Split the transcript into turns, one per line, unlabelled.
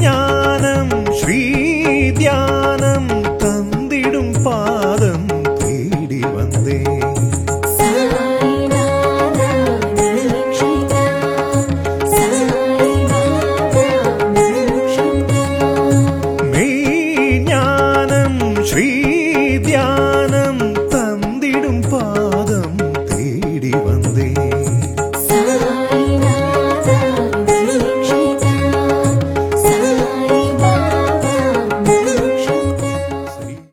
ஞானம் ஸ்ரீ தியானம் தந்திடும் பாதம் தேடி வந்தேன். ஸ்ரீ தியானம் தந்திடும் பாதம் தேடி வந்தேன்.